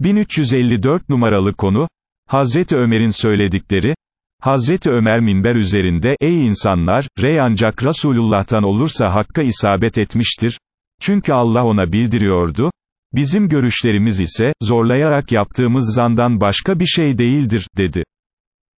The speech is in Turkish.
1354 numaralı konu, Hazreti Ömer'in söyledikleri, Hazreti Ömer minber üzerinde, ey insanlar, rey ancak Resulullah'tan olursa hakka isabet etmiştir, çünkü Allah ona bildiriyordu, bizim görüşlerimiz ise, zorlayarak yaptığımız zandan başka bir şey değildir, dedi.